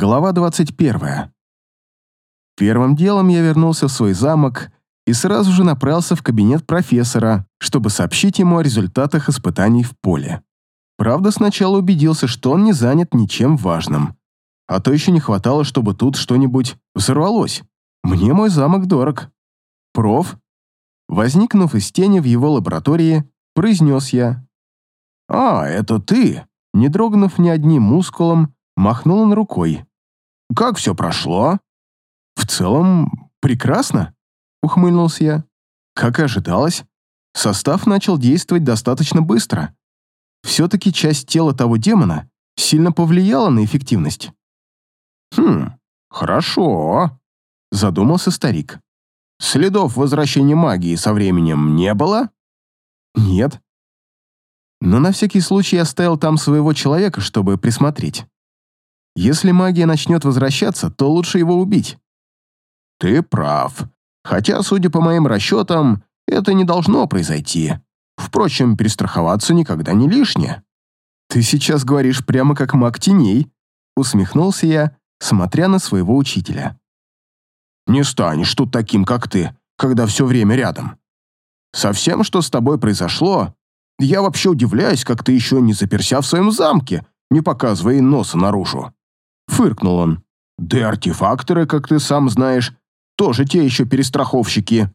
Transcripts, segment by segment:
Глава 21. Первым делом я вернулся в свой замок и сразу же направился в кабинет профессора, чтобы сообщить ему о результатах испытаний в поле. Правда, сначала убедился, что он не занят ничем важным. А то еще не хватало, чтобы тут что-нибудь взорвалось. Мне мой замок дорог. Проф, возникнув из тени в его лаборатории, произнес я. «А, это ты!» Не дрогнув ни одним мускулом, махнул он рукой. «Как все прошло?» «В целом, прекрасно», — ухмыльнулся я. Как и ожидалось, состав начал действовать достаточно быстро. Все-таки часть тела того демона сильно повлияла на эффективность. «Хм, хорошо», — задумался старик. «Следов возвращения магии со временем не было?» «Нет», но на всякий случай оставил там своего человека, чтобы присмотреть. Если магия начнет возвращаться, то лучше его убить. Ты прав. Хотя, судя по моим расчетам, это не должно произойти. Впрочем, перестраховаться никогда не лишнее. Ты сейчас говоришь прямо как маг теней, усмехнулся я, смотря на своего учителя. Не станешь тут таким, как ты, когда все время рядом. Со всем, что с тобой произошло, я вообще удивляюсь, как ты еще не заперся в своем замке, не показывая носа наружу. Фыркнул он. Да и артефакторы, как ты сам знаешь, тоже те еще перестраховщики.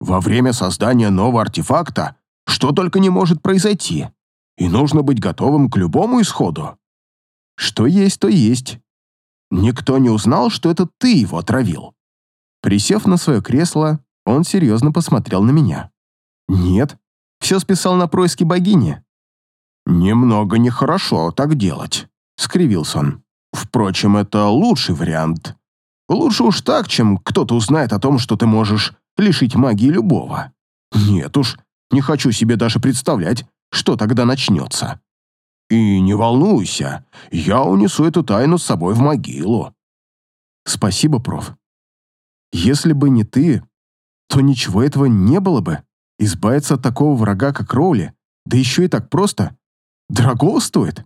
Во время создания нового артефакта что только не может произойти. И нужно быть готовым к любому исходу. Что есть, то есть. Никто не узнал, что это ты его отравил. Присев на свое кресло, он серьезно посмотрел на меня. Нет, все списал на происки богини. «Немного нехорошо так делать», — скривился он. «Впрочем, это лучший вариант. Лучше уж так, чем кто-то узнает о том, что ты можешь лишить магии любого. Нет уж, не хочу себе даже представлять, что тогда начнется. И не волнуйся, я унесу эту тайну с собой в могилу». «Спасибо, проф. Если бы не ты, то ничего этого не было бы». Избавиться от такого врага, как Роули, да еще и так просто, дорого стоит.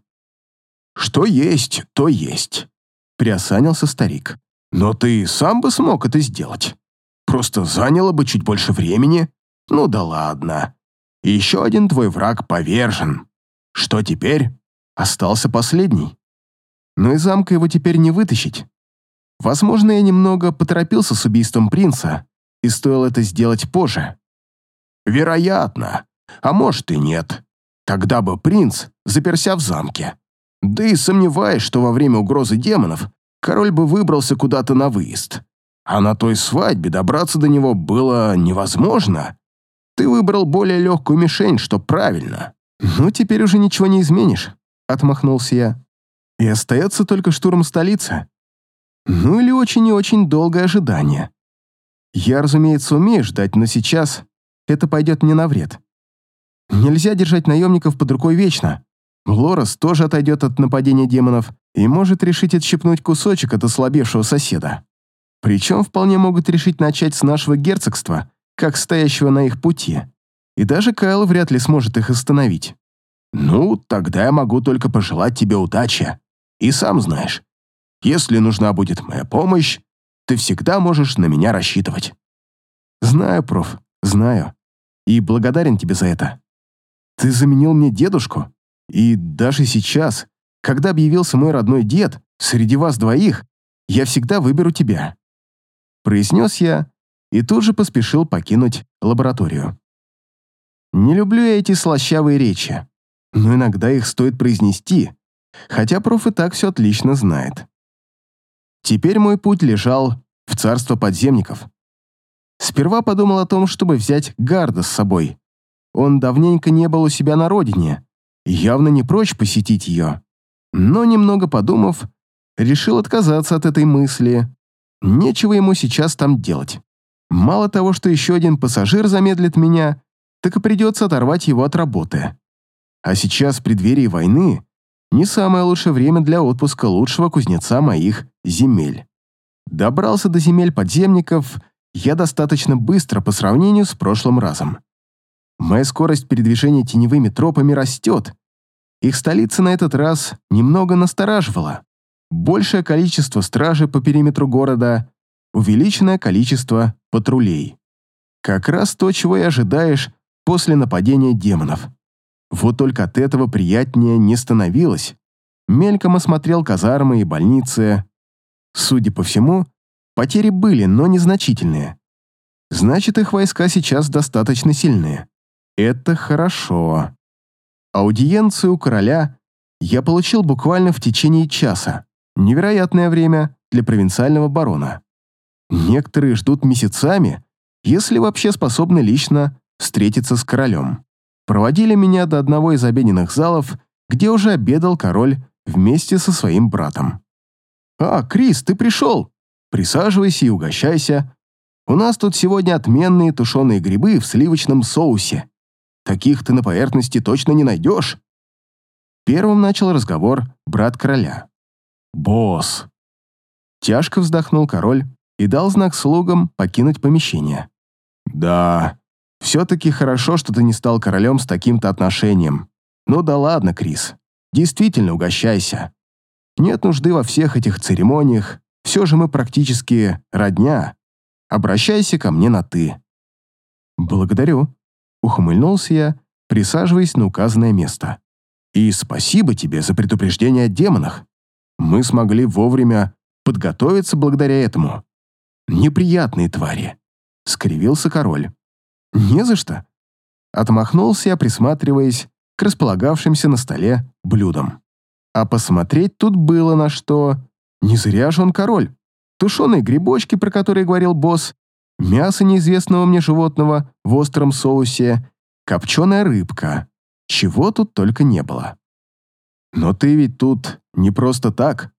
Что есть, то есть, приосанился старик. Но ты сам бы смог это сделать. Просто заняло бы чуть больше времени. Ну да ладно. Еще один твой враг повержен. Что теперь? Остался последний. Но из замка его теперь не вытащить. Возможно, я немного поторопился с убийством принца, и стоило это сделать позже. Вероятно. А может и нет. Тогда бы принц заперся в замке. Да и сомневаюсь, что во время угрозы демонов король бы выбрался куда-то на выезд. А на той свадьбе добраться до него было невозможно. Ты выбрал более легкую мишень, что правильно. Ну, теперь уже ничего не изменишь, отмахнулся я. И остается только штурм столицы. Ну или очень и очень долгое ожидание. Я, разумеется, умею ждать, но сейчас это пойдет мне на вред. Нельзя держать наемников под рукой вечно. Лорес тоже отойдет от нападения демонов и может решить отщепнуть кусочек от ослабевшего соседа. Причем вполне могут решить начать с нашего герцогства, как стоящего на их пути. И даже Кайл вряд ли сможет их остановить. Ну, тогда я могу только пожелать тебе удачи. И сам знаешь, если нужна будет моя помощь, ты всегда можешь на меня рассчитывать. Знаю, проф, знаю и благодарен тебе за это. Ты заменил мне дедушку, и даже сейчас, когда объявился мой родной дед, среди вас двоих, я всегда выберу тебя», произнес я и тут же поспешил покинуть лабораторию. Не люблю я эти слащавые речи, но иногда их стоит произнести, хотя проф и так все отлично знает. Теперь мой путь лежал в царство подземников. Сперва подумал о том, чтобы взять Гарда с собой. Он давненько не был у себя на родине, явно не прочь посетить ее. Но, немного подумав, решил отказаться от этой мысли. Нечего ему сейчас там делать. Мало того, что еще один пассажир замедлит меня, так и придется оторвать его от работы. А сейчас, в преддверии войны, не самое лучшее время для отпуска лучшего кузнеца моих земель. Добрался до земель подземников — я достаточно быстро по сравнению с прошлым разом. Моя скорость передвижения теневыми тропами растет. Их столица на этот раз немного настораживала. большее количество стражи по периметру города, увеличенное количество патрулей. Как раз то, чего и ожидаешь после нападения демонов. Вот только от этого приятнее не становилось. Мельком осмотрел казармы и больницы. Судя по всему, потери были, но незначительные. Значит, их войска сейчас достаточно сильные. Это хорошо. Аудиенцию короля я получил буквально в течение часа. Невероятное время для провинциального барона. Некоторые ждут месяцами, если вообще способны лично встретиться с королем. Проводили меня до одного из обеденных залов, где уже обедал король вместе со своим братом. «А, Крис, ты пришел! Присаживайся и угощайся. У нас тут сегодня отменные тушеные грибы в сливочном соусе. Таких ты на поверхности точно не найдешь». Первым начал разговор брат короля. «Босс!» Тяжко вздохнул король и дал знак слугам покинуть помещение. «Да, все-таки хорошо, что ты не стал королем с таким-то отношением. Ну да ладно, Крис, действительно угощайся. Нет нужды во всех этих церемониях, все же мы практически родня. Обращайся ко мне на «ты». «Благодарю», — ухмыльнулся я, присаживаясь на указанное место. «И спасибо тебе за предупреждение о демонах. Мы смогли вовремя подготовиться благодаря этому. Неприятные твари», — скривился король. «Не за что». Отмахнулся я, присматриваясь к располагавшимся на столе блюдам. А посмотреть тут было на что. Не зря же он король. Тушеные грибочки, про которые говорил босс, мясо неизвестного мне животного в остром соусе, копченая рыбка. Чего тут только не было. Но ты ведь тут не просто так.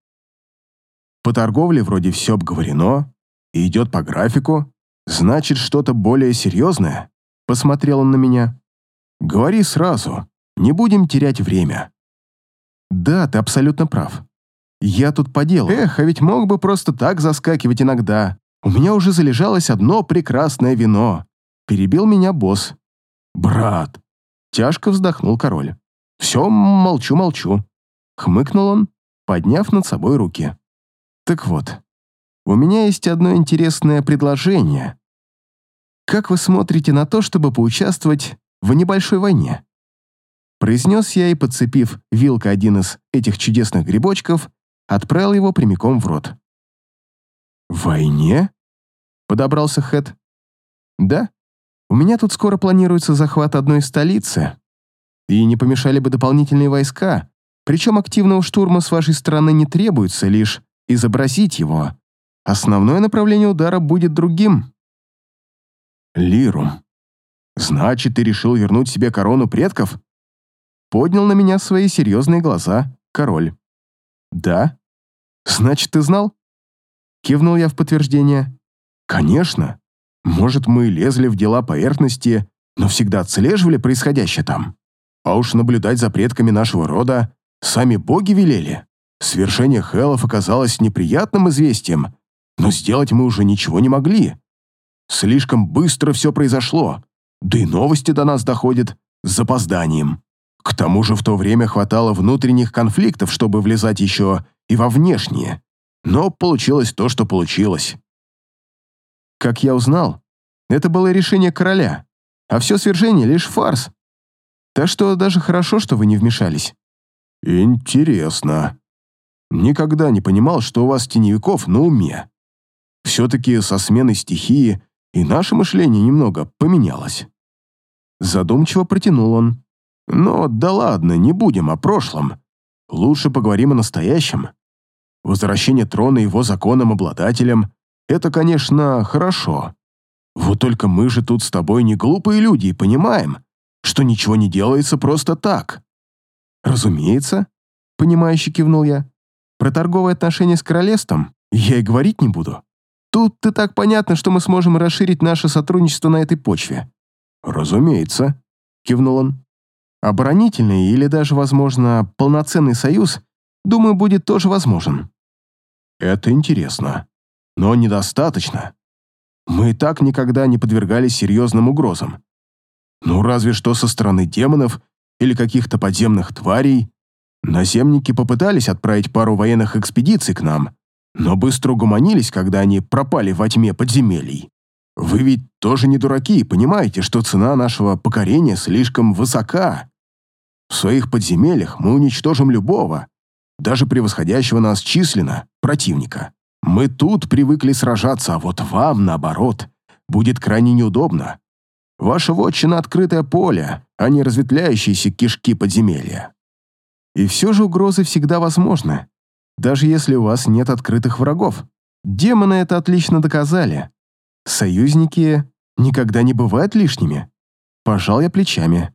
По торговле вроде все обговорено и идет по графику. Значит, что-то более серьезное? Посмотрел он на меня. Говори сразу, не будем терять время. Да, ты абсолютно прав. Я тут по делу. Эх, а ведь мог бы просто так заскакивать иногда. У меня уже залежалось одно прекрасное вино. Перебил меня босс. Брат. Тяжко вздохнул король. Все, молчу-молчу. Хмыкнул он, подняв над собой руки. Так вот, у меня есть одно интересное предложение. Как вы смотрите на то, чтобы поучаствовать в небольшой войне? произнес я и, подцепив вилкой один из этих чудесных грибочков, отправил его прямиком в рот. «В войне?» — подобрался Хэт. «Да. У меня тут скоро планируется захват одной столицы, и не помешали бы дополнительные войска, причем активного штурма с вашей стороны не требуется, лишь изобразить его. Основное направление удара будет другим». «Лирум, значит, ты решил вернуть себе корону предков?» Поднял на меня свои серьезные глаза король. «Да? Значит, ты знал?» Кивнул я в подтверждение. «Конечно. Может, мы лезли в дела поверхности, но всегда отслеживали происходящее там. А уж наблюдать за предками нашего рода сами боги велели. Свершение Хеллов оказалось неприятным известием, но сделать мы уже ничего не могли. Слишком быстро все произошло, да и новости до нас доходят с запозданием. К тому же в то время хватало внутренних конфликтов, чтобы влезать еще и во внешние. Но получилось то, что получилось. Как я узнал, это было решение короля, а все свержение — лишь фарс. Так что даже хорошо, что вы не вмешались. Интересно. Никогда не понимал, что у вас теневиков на уме. Все-таки со сменой стихии и наше мышление немного поменялось. Задумчиво протянул он. Но да ладно, не будем о прошлом. Лучше поговорим о настоящем. Возвращение трона его законным обладателям — это, конечно, хорошо. Вот только мы же тут с тобой не глупые люди и понимаем, что ничего не делается просто так. Разумеется, понимающе кивнул я. Про торговые отношения с королевством я и говорить не буду. Тут и так понятно, что мы сможем расширить наше сотрудничество на этой почве. Разумеется, кивнул он. Оборонительный или даже, возможно, полноценный союз, думаю, будет тоже возможен. Это интересно, но недостаточно. Мы и так никогда не подвергались серьезным угрозам. Ну, разве что со стороны демонов или каких-то подземных тварей. Наземники попытались отправить пару военных экспедиций к нам, но быстро угомонились, когда они пропали во тьме подземелий. Вы ведь тоже не дураки и понимаете, что цена нашего покорения слишком высока. В своих подземельях мы уничтожим любого, даже превосходящего нас численно, противника. Мы тут привыкли сражаться, а вот вам, наоборот, будет крайне неудобно. Ваша вотчина — открытое поле, а не разветвляющиеся кишки подземелья. И все же угрозы всегда возможны, даже если у вас нет открытых врагов. Демоны это отлично доказали. Союзники никогда не бывают лишними. Пожал я плечами.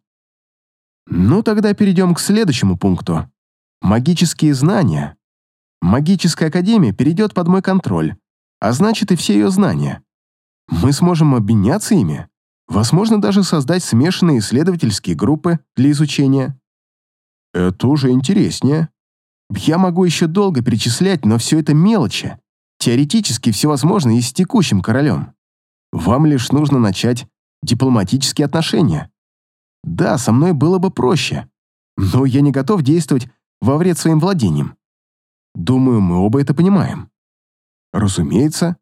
Ну, тогда перейдем к следующему пункту. Магические знания. Магическая академия перейдет под мой контроль, а значит и все ее знания. Мы сможем обменяться ими. Возможно, даже создать смешанные исследовательские группы для изучения. Это уже интереснее. Я могу еще долго перечислять, но все это мелочи. Теоретически все возможно и с текущим королем. Вам лишь нужно начать дипломатические отношения. Да, со мной было бы проще, но я не готов действовать во вред своим владениям. Думаю, мы оба это понимаем. Разумеется.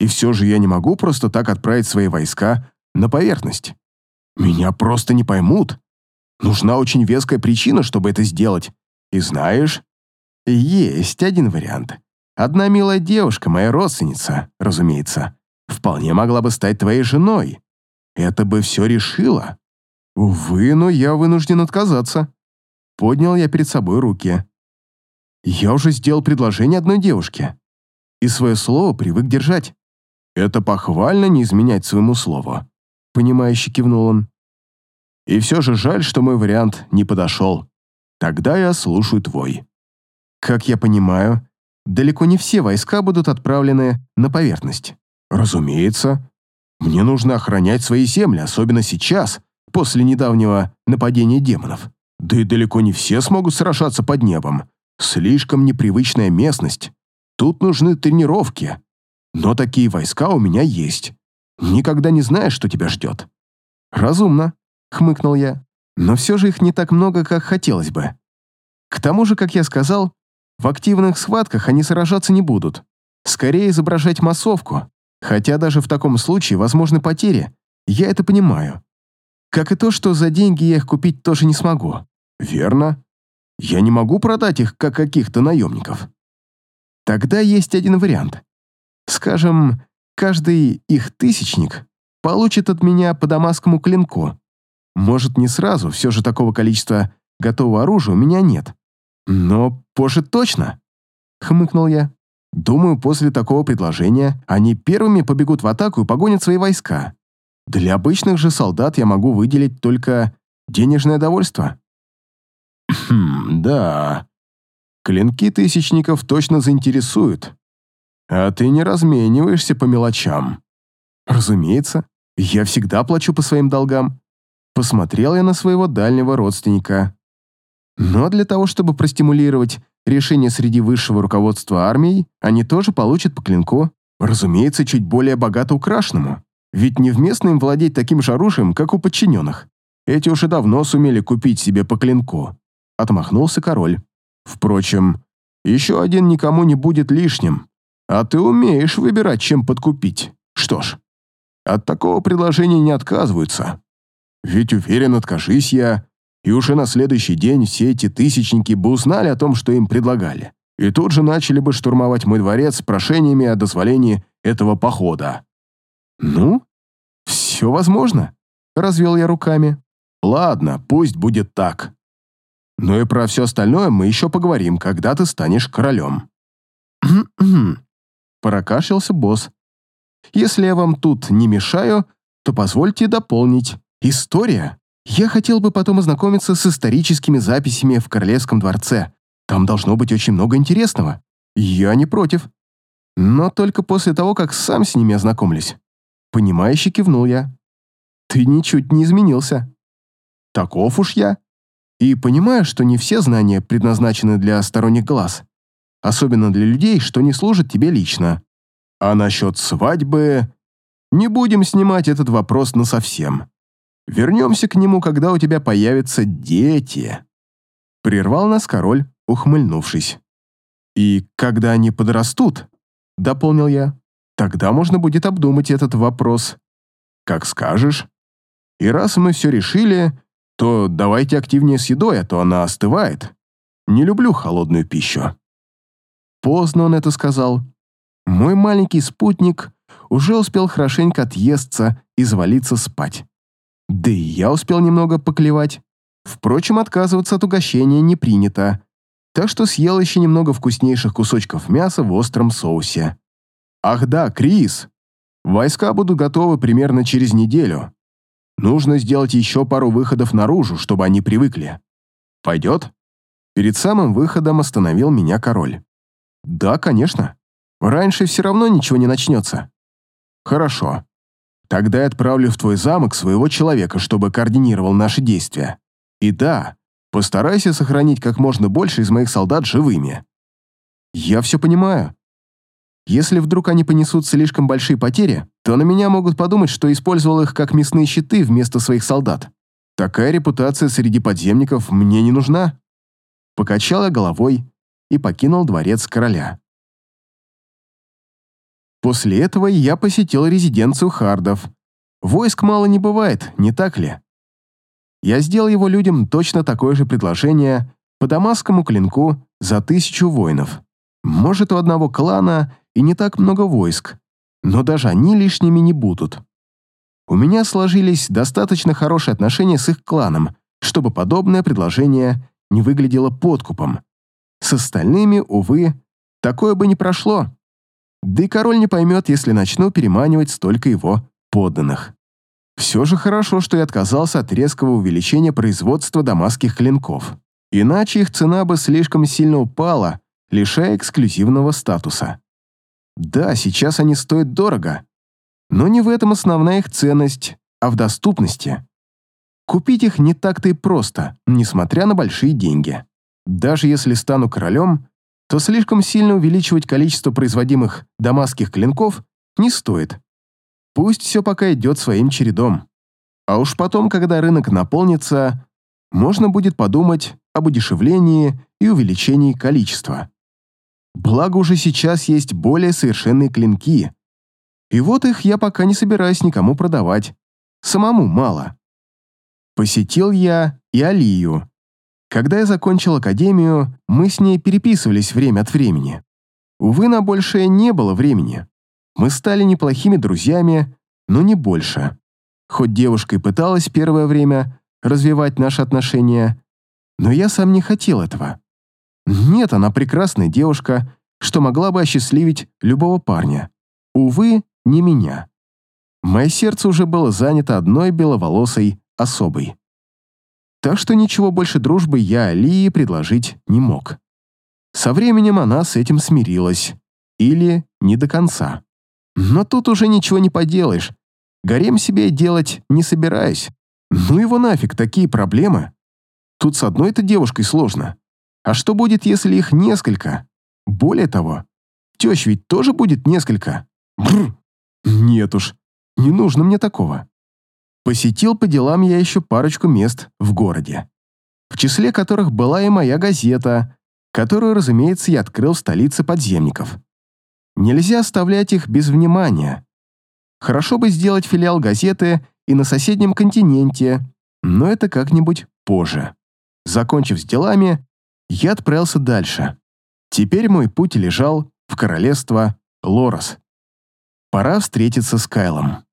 И все же я не могу просто так отправить свои войска на поверхность. Меня просто не поймут. Нужна очень веская причина, чтобы это сделать. И знаешь, есть один вариант. Одна милая девушка, моя родственница, разумеется, вполне могла бы стать твоей женой. Это бы все решило. Увы, но я вынужден отказаться. Поднял я перед собой руки. Я уже сделал предложение одной девушке. И свое слово привык держать. Это похвально не изменять своему слову. Понимающе кивнул он. И все же жаль, что мой вариант не подошел. Тогда я слушаю твой. Как я понимаю, далеко не все войска будут отправлены на поверхность. Разумеется. Мне нужно охранять свои земли, особенно сейчас, после недавнего нападения демонов. Да и далеко не все смогут сражаться под небом. Слишком непривычная местность. Тут нужны тренировки. Но такие войска у меня есть. Никогда не знаешь, что тебя ждет. Разумно, хмыкнул я. Но все же их не так много, как хотелось бы. К тому же, как я сказал, в активных схватках они сражаться не будут. Скорее изображать массовку. Хотя даже в таком случае возможны потери. Я это понимаю. Как и то, что за деньги я их купить тоже не смогу. Верно. Я не могу продать их, как каких-то наемников. Тогда есть один вариант. Скажем, каждый их тысячник получит от меня по дамасскому клинку. Может, не сразу, все же такого количества готового оружия у меня нет. Но позже точно, хмыкнул я. Думаю, после такого предложения они первыми побегут в атаку и погонят свои войска. Для обычных же солдат я могу выделить только денежное довольство. Хм, да. Клинки тысячников точно заинтересуют. А ты не размениваешься по мелочам. Разумеется, я всегда плачу по своим долгам. Посмотрел я на своего дальнего родственника. Но для того, чтобы простимулировать решение среди высшего руководства армией, они тоже получат по клинку, разумеется, чуть более богато украшенному. Ведь невместно им владеть таким же оружием, как у подчиненных. Эти уже давно сумели купить себе по клинку. Отмахнулся король. Впрочем, еще один никому не будет лишним. А ты умеешь выбирать, чем подкупить. Что ж, от такого предложения не отказываются. Ведь уверен, откажись я, и уже на следующий день все эти тысячники бы узнали о том, что им предлагали. И тут же начали бы штурмовать мой дворец с прошениями о дозволении этого похода. «Ну, все возможно», — развел я руками. «Ладно, пусть будет так. Но и про все остальное мы еще поговорим, когда ты станешь королем». Прокашлялся босс. «Если я вам тут не мешаю, то позвольте дополнить. История. Я хотел бы потом ознакомиться с историческими записями в Королевском дворце. Там должно быть очень много интересного. Я не против. Но только после того, как сам с ними ознакомлюсь. Понимающе кивнул я. Ты ничуть не изменился. Таков уж я. И понимаю, что не все знания предназначены для сторонних глаз. Особенно для людей, что не служат тебе лично. А насчет свадьбы... Не будем снимать этот вопрос насовсем. Вернемся к нему, когда у тебя появятся дети. Прервал нас король, ухмыльнувшись. «И когда они подрастут», — дополнил я, — «тогда можно будет обдумать этот вопрос». «Как скажешь. И раз мы все решили, то давайте активнее с едой, а то она остывает. Не люблю холодную пищу». Поздно он это сказал. Мой маленький спутник уже успел хорошенько отъесться и завалиться спать. Да и я успел немного поклевать. Впрочем, отказываться от угощения не принято, так что съел еще немного вкуснейших кусочков мяса в остром соусе. «Ах да, Крис! Войска будут готовы примерно через неделю. Нужно сделать еще пару выходов наружу, чтобы они привыкли. Пойдет?» Перед самым выходом остановил меня король. «Да, конечно. Раньше все равно ничего не начнется». «Хорошо. Тогда я отправлю в твой замок своего человека, чтобы координировал наши действия. И да, постарайся сохранить как можно больше из моих солдат живыми». «Я все понимаю. Если вдруг они понесут слишком большие потери, то на меня могут подумать, что использовал их как мясные щиты вместо своих солдат. Такая репутация среди подземников мне не нужна». Покачал я головой и покинул дворец короля. После этого я посетил резиденцию Хардов. Войск мало не бывает, не так ли? Я сделал его людям точно такое же предложение по дамасскому клинку за тысячу воинов. Может, у одного клана и не так много войск, но даже они лишними не будут. У меня сложились достаточно хорошие отношения с их кланом, чтобы подобное предложение не выглядело подкупом. С остальными, увы, такое бы не прошло. Да и король не поймет, если начну переманивать столько его подданных. Все же хорошо, что я отказался от резкого увеличения производства дамасских клинков. Иначе их цена бы слишком сильно упала, лишая эксклюзивного статуса. Да, сейчас они стоят дорого, но не в этом основная их ценность, а в доступности. Купить их не так-то и просто, несмотря на большие деньги. Даже если стану королем, то слишком сильно увеличивать количество производимых дамасских клинков не стоит. Пусть все пока идет своим чередом. А уж потом, когда рынок наполнится, можно будет подумать об удешевлении и увеличении количества. Благо уже сейчас есть более совершенные клинки. И вот их я пока не собираюсь никому продавать. Самому мало. Посетил я и Алию, когда я закончил академию, мы с ней переписывались время от времени. Увы, на большее не было времени. Мы стали неплохими друзьями, но не больше. Хоть девушка и пыталась первое время развивать наши отношения, но я сам не хотел этого. Нет, она прекрасная девушка, что могла бы осчастливить любого парня. Увы, не меня. Мое сердце уже было занято одной беловолосой особой так что ничего больше дружбы я Алии предложить не мог. Со временем она с этим смирилась. Или не до конца. Но тут уже ничего не поделаешь. Гарем себе делать не собираюсь. Ну его нафиг, такие проблемы. Тут с одной-то девушкой сложно. А что будет, если их несколько? Более того, тещ ведь тоже будет несколько. Бррр. Нет уж, не нужно мне такого. Посетил по делам я еще парочку мест в городе, в числе которых была и моя газета, которую, разумеется, я открыл в столице подземников. Нельзя оставлять их без внимания. Хорошо бы сделать филиал газеты и на соседнем континенте, но это как-нибудь позже. Закончив с делами, я отправился дальше. Теперь мой путь лежал в королевство Лорос. Пора встретиться с Кайлом.